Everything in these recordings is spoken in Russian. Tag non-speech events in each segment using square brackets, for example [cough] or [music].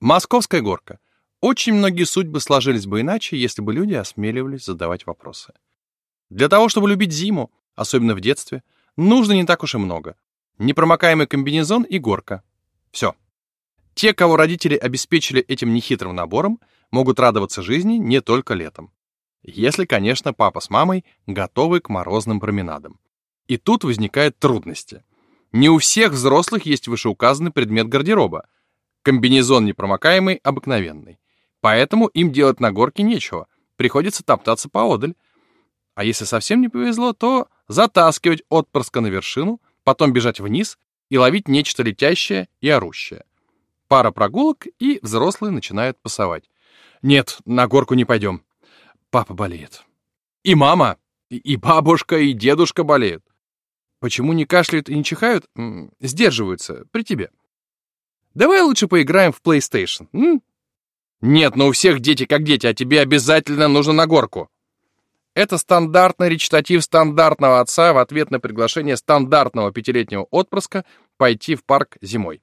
Московская горка. Очень многие судьбы сложились бы иначе, если бы люди осмеливались задавать вопросы. Для того, чтобы любить зиму, особенно в детстве, нужно не так уж и много. Непромокаемый комбинезон и горка. Все. Те, кого родители обеспечили этим нехитрым набором, могут радоваться жизни не только летом. Если, конечно, папа с мамой готовы к морозным променадам. И тут возникают трудности. Не у всех взрослых есть вышеуказанный предмет гардероба. Комбинезон непромокаемый, обыкновенный. Поэтому им делать на горке нечего. Приходится топтаться поодаль. А если совсем не повезло, то затаскивать отпрыска на вершину, потом бежать вниз и ловить нечто летящее и орущее. Пара прогулок, и взрослые начинают пасовать. Нет, на горку не пойдем. Папа болеет. И мама, и бабушка, и дедушка болеют. Почему не кашляют и не чихают? Сдерживаются при тебе. Давай лучше поиграем в PlayStation. М? Нет, но у всех дети как дети, а тебе обязательно нужно на горку. Это стандартный речитатив стандартного отца в ответ на приглашение стандартного пятилетнего отпрыска пойти в парк зимой.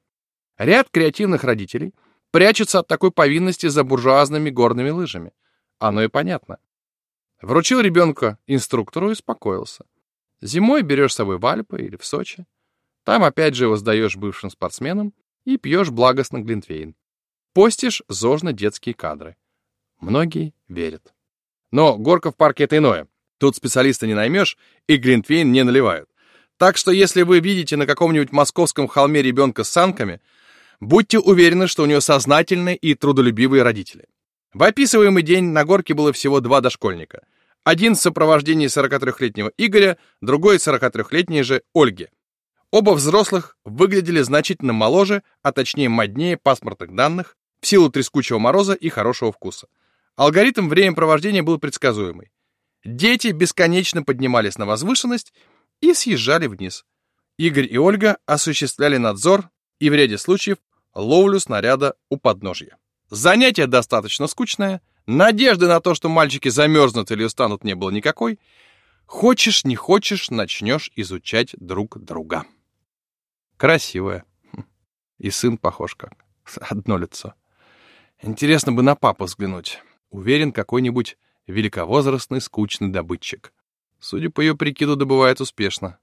Ряд креативных родителей прячутся от такой повинности за буржуазными горными лыжами. Оно и понятно. Вручил ребенка инструктору и успокоился. Зимой берешь с собой в Альпы или в Сочи. Там опять же его сдаешь бывшим спортсменам и пьешь благостно глинтвейн. Постишь зожно-детские кадры. Многие верят. Но горка в парке — это иное. Тут специалиста не наймешь, и глинтвейн не наливают. Так что если вы видите на каком-нибудь московском холме ребенка с санками, будьте уверены, что у него сознательные и трудолюбивые родители. В описываемый день на горке было всего два дошкольника. Один в сопровождении 43-летнего Игоря, другой 43-летней же Ольги. Оба взрослых выглядели значительно моложе, а точнее моднее паспортных данных, в силу трескучего мороза и хорошего вкуса. Алгоритм времяпровождения был предсказуемый. Дети бесконечно поднимались на возвышенность и съезжали вниз. Игорь и Ольга осуществляли надзор и в ряде случаев ловлю снаряда у подножья. Занятие достаточно скучное, надежды на то, что мальчики замерзнут или устанут, не было никакой. Хочешь, не хочешь, начнешь изучать друг друга. Красивая. И сын похож как. Одно лицо. Интересно бы на папу взглянуть. Уверен, какой-нибудь великовозрастный скучный добытчик. Судя по ее прикиду, добывает успешно.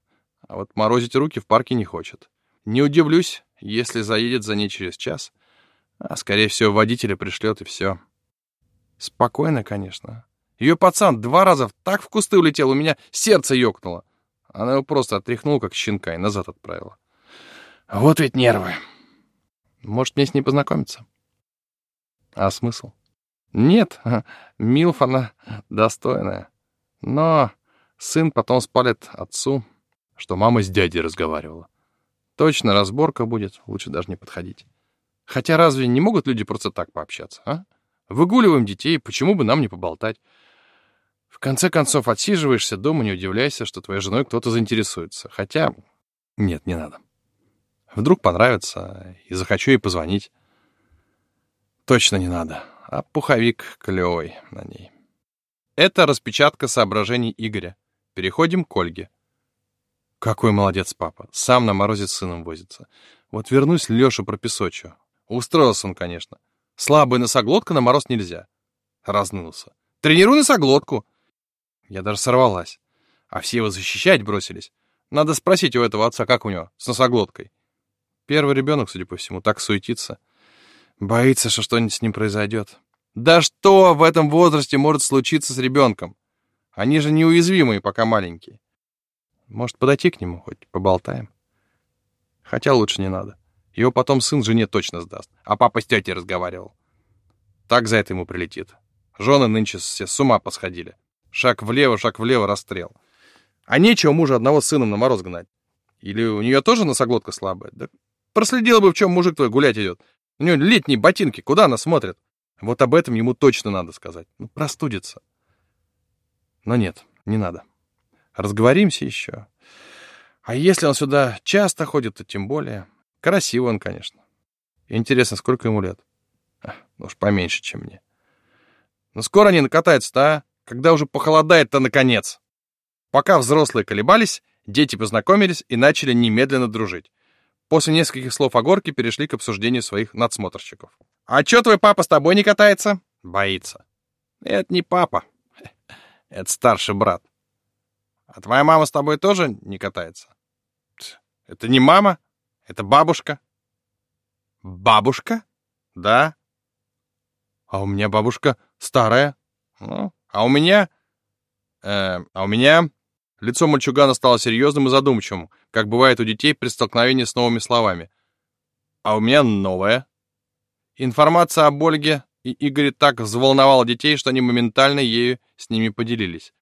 А вот морозить руки в парке не хочет. Не удивлюсь, если заедет за ней через час. А, скорее всего, водителя пришлет, и все. Спокойно, конечно. Ее пацан два раза так в кусты улетел, у меня сердце ёкнуло. Она его просто отряхнула, как щенка, и назад отправила. Вот ведь нервы. Может, мне с ней познакомиться? А смысл? Нет, Милф она достойная. Но сын потом спалит отцу, что мама с дядей разговаривала. Точно разборка будет, лучше даже не подходить. Хотя разве не могут люди просто так пообщаться, а? Выгуливаем детей, почему бы нам не поболтать? В конце концов, отсиживаешься дома, не удивляйся, что твоей женой кто-то заинтересуется. Хотя... Нет, не надо. Вдруг понравится, и захочу ей позвонить. Точно не надо. А пуховик клевый на ней. Это распечатка соображений Игоря. Переходим к Ольге. Какой молодец папа. Сам на морозе с сыном возится. Вот вернусь Лешу пропесочу. Устроился он, конечно. Слабая носоглотка на мороз нельзя. Разнылся. Тренируй носоглотку. Я даже сорвалась. А все его защищать бросились. Надо спросить у этого отца, как у него с носоглоткой. Первый ребенок, судя по всему, так суетится. Боится, что что-нибудь с ним произойдет. Да что в этом возрасте может случиться с ребенком? Они же неуязвимые, пока маленькие. Может, подойти к нему, хоть поболтаем? Хотя лучше не надо. Его потом сын жене точно сдаст. А папа с тетей разговаривал. Так за это ему прилетит. Жены нынче все с ума посходили. Шаг влево, шаг влево, расстрел. А нечего мужа одного с сыном на мороз гнать. Или у нее тоже носоглотка слабая? Да проследила бы, в чем мужик твой гулять идет. У него летние ботинки, куда она смотрит? Вот об этом ему точно надо сказать. Ну, простудится. Но нет, не надо. Разговоримся еще. А если он сюда часто ходит, то тем более. Красивый он, конечно. Интересно, сколько ему лет? А, ну уж поменьше, чем мне. Но скоро они накатаются-то, а? Когда уже похолодает-то наконец? Пока взрослые колебались, дети познакомились и начали немедленно дружить. После нескольких слов о горке перешли к обсуждению своих надсмотрщиков. А чё твой папа с тобой не катается? Боится. Это не папа. [laughs] Это старший брат. А твоя мама с тобой тоже не катается? Это не мама, это бабушка. Бабушка? Да. А у меня бабушка старая. Ну, а у меня... Э, а у меня... Лицо мальчугана стало серьезным и задумчивым, как бывает у детей при столкновении с новыми словами. А у меня новое. Информация об Ольге и Игоре так взволновала детей, что они моментально ею с ними поделились.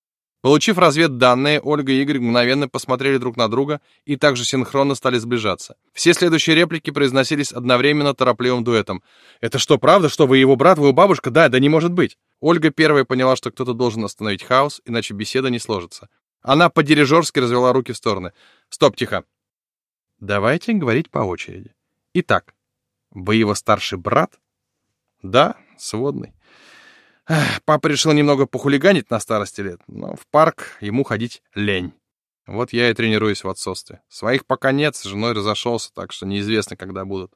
Получив разведданные, Ольга и Игорь мгновенно посмотрели друг на друга и также синхронно стали сближаться. Все следующие реплики произносились одновременно торопливым дуэтом. «Это что, правда, что вы его брат, вы его бабушка? Да, да не может быть!» Ольга первая поняла, что кто-то должен остановить хаос, иначе беседа не сложится. Она по-дирижерски развела руки в стороны. «Стоп, тихо!» «Давайте говорить по очереди. Итак, вы его старший брат?» «Да, сводный». Папа решил немного похулиганить на старости лет, но в парк ему ходить лень. Вот я и тренируюсь в отцовстве. Своих пока нет, с женой разошелся, так что неизвестно, когда будут.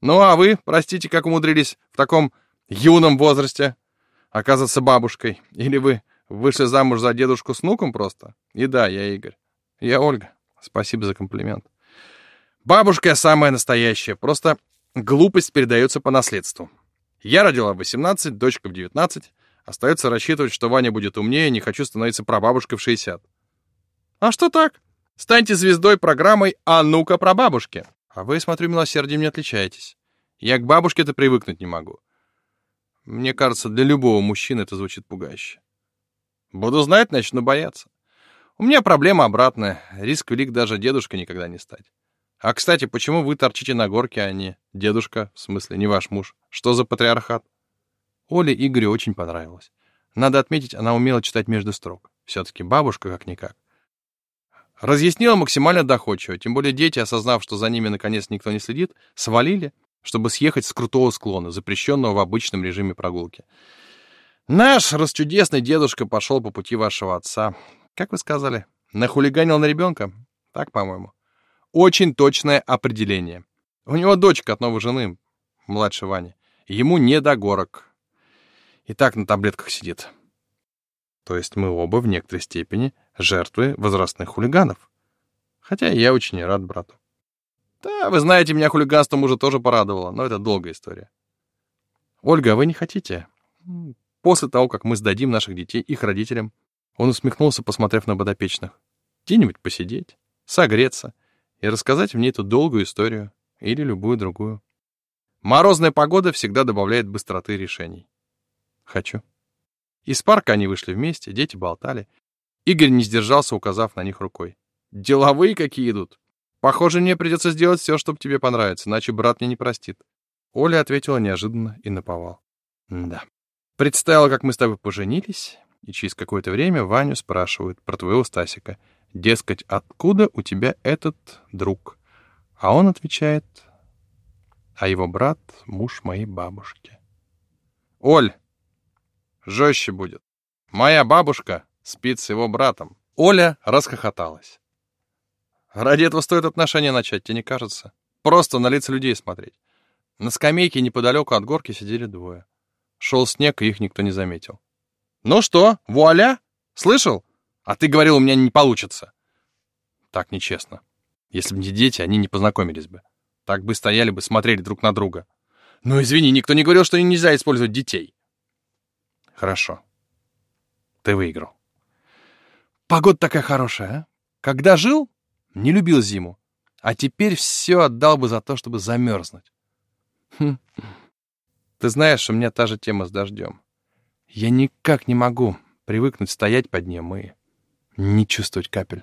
Ну а вы, простите, как умудрились в таком юном возрасте оказаться бабушкой? Или вы вышли замуж за дедушку с внуком просто? И да, я Игорь. Я Ольга. Спасибо за комплимент. Бабушка самая настоящая, просто глупость передается по наследству. Я родила в 18, дочка в 19. Остается рассчитывать, что Ваня будет умнее, не хочу становиться прабабушкой в 60. А что так? Станьте звездой программой «А ну-ка, прабабушки». А вы, смотрю, милосердием не отличаетесь. Я к бабушке-то привыкнуть не могу. Мне кажется, для любого мужчины это звучит пугающе. Буду знать, начну бояться. У меня проблема обратная. Риск велик даже дедушка никогда не стать. А, кстати, почему вы торчите на горке, а не дедушка, в смысле, не ваш муж? Что за патриархат? Оле Игорю очень понравилось. Надо отметить, она умела читать между строк. Все-таки бабушка как-никак. Разъяснила максимально доходчиво, тем более дети, осознав, что за ними наконец никто не следит, свалили, чтобы съехать с крутого склона, запрещенного в обычном режиме прогулки. Наш расчудесный дедушка пошел по пути вашего отца. Как вы сказали, нахулиганил на ребенка? Так, по-моему. Очень точное определение. У него дочка от новой жены, младше Вани. Ему не до горок. И так на таблетках сидит. То есть мы оба в некоторой степени жертвы возрастных хулиганов. Хотя я очень рад брату. Да, вы знаете, меня хулиганство мужа тоже порадовало, но это долгая история. Ольга, а вы не хотите? После того, как мы сдадим наших детей их родителям, он усмехнулся, посмотрев на подопечных. Где-нибудь посидеть, согреться и рассказать мне эту долгую историю или любую другую. Морозная погода всегда добавляет быстроты решений. Хочу. Из парка они вышли вместе, дети болтали. Игорь не сдержался, указав на них рукой. «Деловые какие идут. Похоже, мне придется сделать все, чтобы тебе понравиться, иначе брат мне не простит». Оля ответила неожиданно и наповал. «Да. Представила, как мы с тобой поженились, и через какое-то время Ваню спрашивают про твоего Стасика. Дескать, откуда у тебя этот друг? А он отвечает, а его брат — муж моей бабушки. Оль, жестче будет. Моя бабушка спит с его братом. Оля расхохоталась. Ради этого стоит отношения начать, тебе не кажется? Просто на лица людей смотреть. На скамейке неподалеку от горки сидели двое. Шел снег, и их никто не заметил. «Ну что, вуаля? Слышал? А ты говорил, у меня не получится. Так нечестно. Если бы не дети, они не познакомились бы. Так бы стояли бы, смотрели друг на друга. Ну, извини, никто не говорил, что нельзя использовать детей. Хорошо. Ты выиграл. Погода такая хорошая, а? Когда жил, не любил зиму. А теперь все отдал бы за то, чтобы замерзнуть. Хм. Ты знаешь, у меня та же тема с дождем. Я никак не могу привыкнуть стоять под ним и не чувствовать капель.